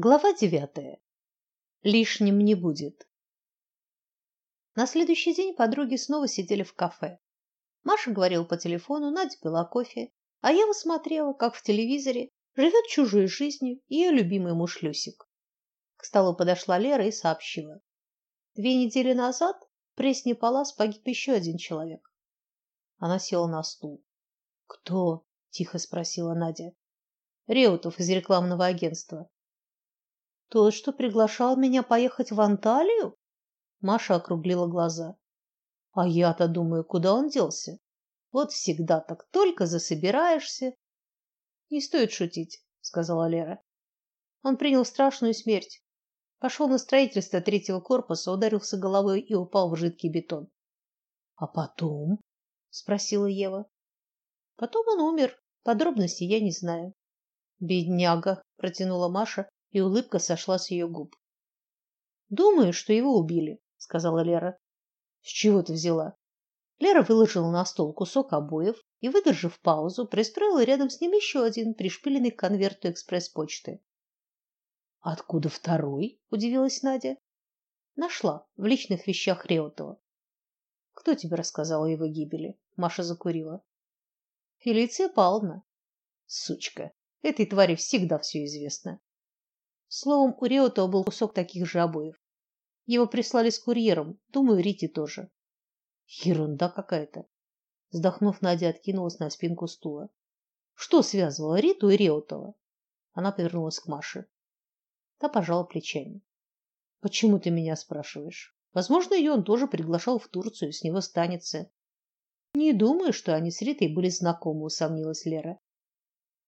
Глава девятая. Лишним не будет. На следующий день подруги снова сидели в кафе. Маша говорила по телефону, Надя пила кофе, а я смотрела, как в телевизоре живет чужой жизнью ее любимый муж Люсик. К столу подошла Лера и сообщила: две недели назад в Пресне Палас погиб еще один человек. Она села на стул. Кто? тихо спросила Надя. Реутов из рекламного агентства. Тот, что приглашал меня поехать в Анталию? Маша округлила глаза. А я-то думаю, куда он делся? Вот всегда так, только засобираешься. Не стоит шутить, сказала Лера. Он принял страшную смерть. Пошел на строительство третьего корпуса, ударился головой и упал в жидкий бетон. А потом? спросила Ева. Потом он умер. Подробностей я не знаю. Бедняга, протянула Маша и улыбка сошла с ее губ. Думаю, что его убили, сказала Лера. С чего ты взяла? Лера выложила на стол кусок обоев и, выдержав паузу, пристроила рядом с ним еще один, пришпиленный к конверту экспресс-почты. Откуда второй? удивилась Надя. Нашла в личных вещах Реутова. Кто тебе рассказал о его гибели? Маша закурила. Фелиция Павловна. Сучка. Этой твари всегда все известно. Словом, у Реутова был кусок таких же обоев. Его прислали с курьером, думаю, Рите тоже. Ерунда какая-то. Вздохнув, Надя откинулась на спинку стула. Что связывало Риту и Реутова? Она повернулась к Маше. Та пожала плечами. Почему ты меня спрашиваешь? Возможно, ее он тоже приглашал в Турцию, с него станется. Не думаю, что они с Ритой были знакомы, усомнилась Лера.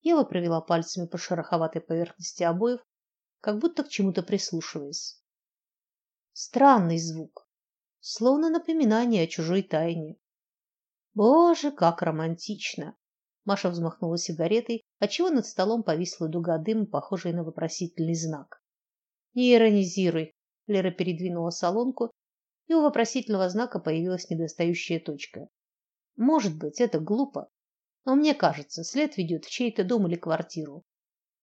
Ева провела пальцами по шероховатой поверхности обоев как будто к чему-то прислушиваясь. Странный звук, словно напоминание о чужой тайне. Боже, как романтично. Маша взмахнула сигаретой, отчего над столом повисла дуга дыма, похожая на вопросительный знак. Не иронизируй, Лера передвинула солонку, и у вопросительного знака появилась недостающая точка. Может быть, это глупо, но мне кажется, след ведет в чей-то дом или квартиру.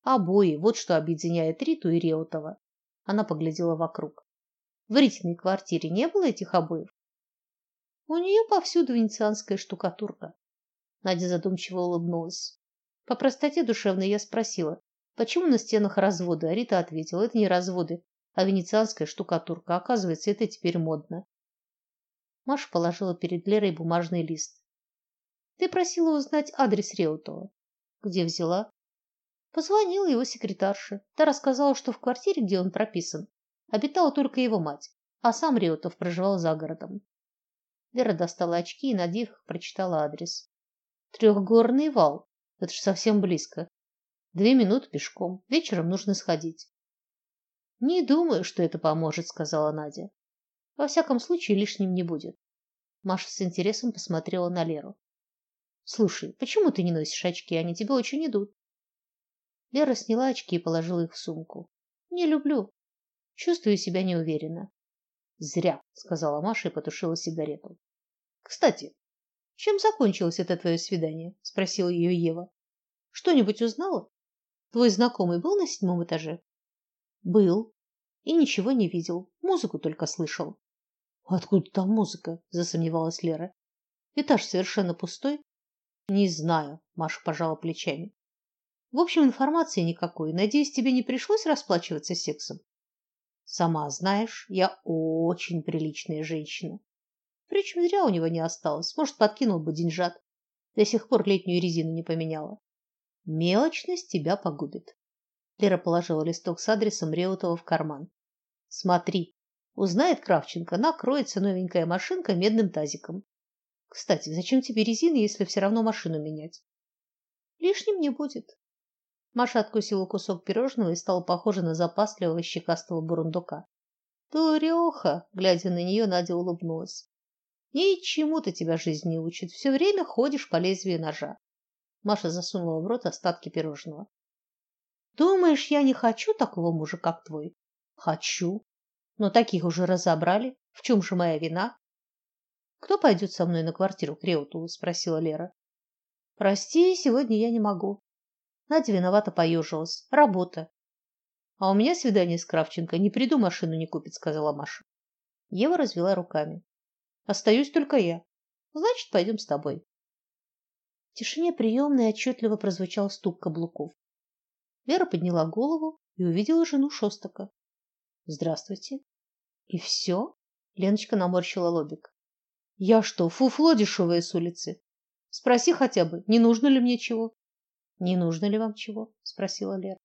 Обои вот что объединяет Риту и Реутова. Она поглядела вокруг. В Ритиной квартире не было этих обоев. У нее повсюду венецианская штукатурка. Надя задумчиво улыбнулась. По простоте душевной я спросила: "Почему на стенах разводы?" А Рита ответила: "Это не разводы, а венецианская штукатурка. Оказывается, это теперь модно". Маша положила перед Лерой бумажный лист. "Ты просила узнать адрес Реутова. Где взяла?" Позвонила его секретарше. Та рассказала, что в квартире, где он прописан, обитала только его мать, а сам Реутов проживал за городом. Вера достала очки и, надев их, прочитала адрес. Трехгорный вал. Это же совсем близко. Две минуты пешком. Вечером нужно сходить. Не думаю, что это поможет, сказала Надя. Во всяком случае, лишним не будет. Маша с интересом посмотрела на Леру. Слушай, почему ты не носишь очки? Они тебе очень идут. Лера сняла очки и положила их в сумку. Не люблю. Чувствую себя неуверенно. Зря, сказала Маша и потушила сигарету. Кстати, чем закончилось это твое свидание? спросила ее Ева. Что-нибудь узнала? Твой знакомый был на седьмом этаже? Был и ничего не видел, музыку только слышал. Откуда там музыка? засомневалась Лера. Этаж совершенно пустой. Не знаю, Маша пожала плечами. В общем, информации никакой. Надеюсь, тебе не пришлось расплачиваться сексом. Сама знаешь, я очень приличная женщина. Впрочем, зря у него не осталось. Может, подкинул бы деньжат. До сих пор летнюю резину не поменяла. Мелочность тебя погубит. Лера положила листок с адресом Реутова в карман. Смотри, узнает Кравченко, накроется новенькая машинка медным тазиком. Кстати, зачем тебе резина, если все равно машину менять? Лишним не будет. Маша откусила кусок пирожного и стала похожа на запасливого щекастого бурундука. Дуреха, глядя на нее, Надя улыбнулась. Ничему-то тебя жизнь не учит, все время ходишь по лезвию ножа. Маша засунула в рот остатки пирожного. Думаешь, я не хочу такого мужа, как твой? Хочу. Но таких уже разобрали. В чем же моя вина? Кто пойдет со мной на квартиру к Реутову? спросила Лера. Прости, сегодня я не могу. Надя виновато поежилась. Работа. А у меня свидание с Кравченко. Не приду, машину не купит, сказала Маша. Ева развела руками. Остаюсь только я. Значит, пойдем с тобой. В тишине приемной отчетливо прозвучал стук каблуков. Вера подняла голову и увидела жену Шостока. Здравствуйте. И все? Леночка наморщила лобик. Я что, фуфло дешевое с улицы? Спроси хотя бы, не нужно ли мне чего? Не нужно ли вам чего? спросила Лера.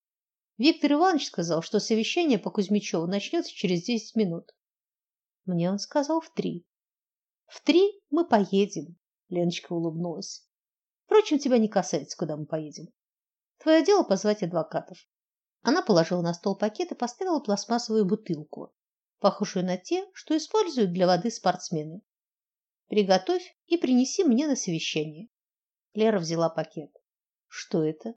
Виктор Иванович сказал, что совещание по Кузьмичеву начнется через десять минут. Мне он сказал в три. В три мы поедем, Леночка улыбнулась. Впрочем, тебя не касается, куда мы поедем. Твое дело позвать адвокатов. Она положила на стол пакет и поставила пластмассовую бутылку, похожую на те, что используют для воды спортсмены. Приготовь и принеси мне на совещание. Лера взяла пакет. Что это?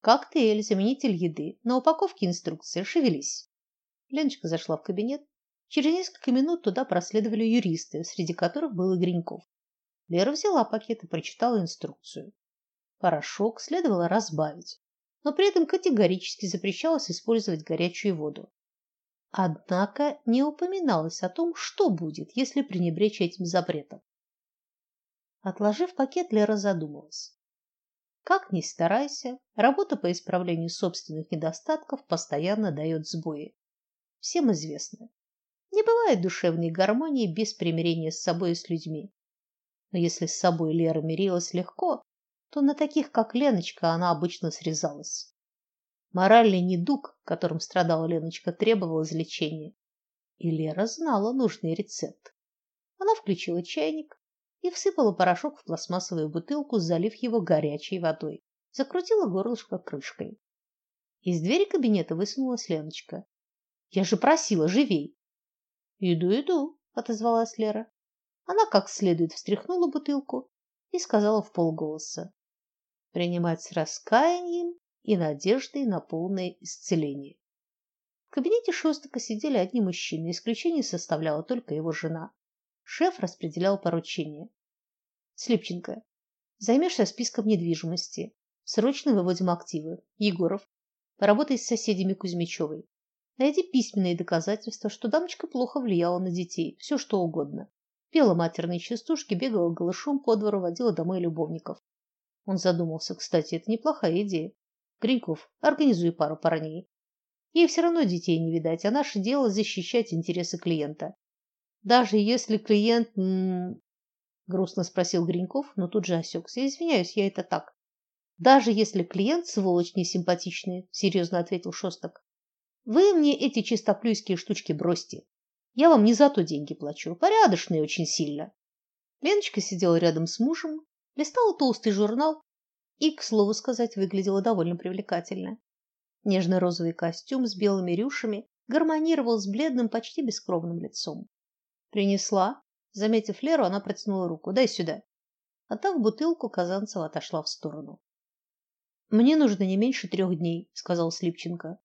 Коктейль, заменитель еды. На упаковке инструкция. Шевелись. Леночка зашла в кабинет. Через несколько минут туда проследовали юристы, среди которых был и Гриньков. Лера взяла пакет и прочитала инструкцию. Порошок следовало разбавить, но при этом категорически запрещалось использовать горячую воду. Однако не упоминалось о том, что будет, если пренебречь этим запретом. Отложив пакет, Лера задумалась. Как ни старайся, работа по исправлению собственных недостатков постоянно дает сбои. Всем известно. Не бывает душевной гармонии без примирения с собой и с людьми. Но если с собой Лера мирилась легко, то на таких, как Леночка, она обычно срезалась. Моральный недуг, которым страдала Леночка, требовал излечения. И Лера знала нужный рецепт. Она включила чайник и всыпала порошок в пластмассовую бутылку, залив его горячей водой. Закрутила горлышко крышкой. Из двери кабинета высунулась Леночка. Я же просила, живей. Иду, иду, отозвалась Лера. Она как следует встряхнула бутылку и сказала в полголоса: "Принимать с раскаянием и надеждой на полное исцеление. В кабинете Шостака сидели одни мужчины, исключение составляла только его жена. Шеф распределял поручения. Слепченко, займешься списком недвижимости. Срочно выводим активы. Егоров, поработай с соседями Кузьмичевой. Найди письменные доказательства, что дамочка плохо влияла на детей, все что угодно. Пела матерные частушки, бегала голышом по двору, водила домой любовников. Он задумался, кстати, это неплохая идея. Гриньков, организуй пару парней. Ей все равно детей не видать, а наше дело защищать интересы клиента. Даже если клиент, грустно спросил Гриньков, но тут же осекся. Извиняюсь, я это так. Даже если клиент сволочь несимпатичный, серьезно ответил Шостак. Вы мне эти чистоплюйские штучки бросьте. Я вам не за то деньги плачу, порядочные очень сильно. Леночка сидела рядом с мужем, листала толстый журнал и, к слову сказать, выглядела довольно привлекательно. Нежно-розовый костюм с белыми рюшами гармонировал с бледным, почти бескровным лицом. Принесла, заметив Леру, она протянула руку. Дай сюда. Отдав бутылку, Казанцева отошла в сторону. Мне нужно не меньше трех дней, сказал Слипченко.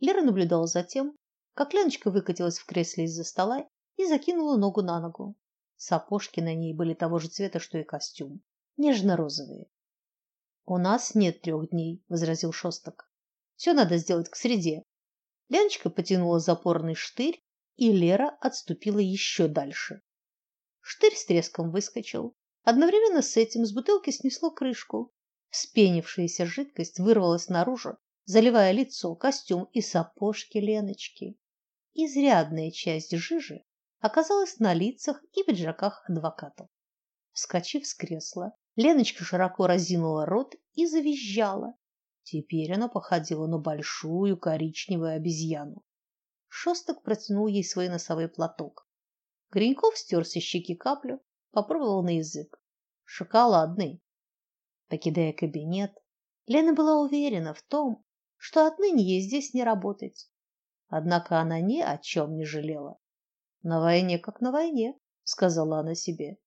Лера наблюдала за тем, как Леночка выкатилась в кресле из-за стола и закинула ногу на ногу. Сапожки на ней были того же цвета, что и костюм, нежно-розовые. У нас нет трех дней, возразил Шостак. Все надо сделать к среде. Леночка потянула запорный штырь, и Лера отступила еще дальше. Штырь с треском выскочил. Одновременно с этим с бутылки снесло крышку. Вспенившаяся жидкость вырвалась наружу, заливая лицо, костюм и сапожки Леночки. Изрядная часть жижи оказалась на лицах и пиджаках адвокатов. Вскочив с кресла, Леночка широко разинула рот и завизжала. Теперь она походила на большую коричневую обезьяну. Шосток протянул ей свой носовой платок. Гриньков стер со щеки каплю, попробовал на язык. Шоколадный. Покидая кабинет, Лена была уверена в том, что отныне ей здесь не работать. Однако она ни о чем не жалела. На войне как на войне, сказала она себе.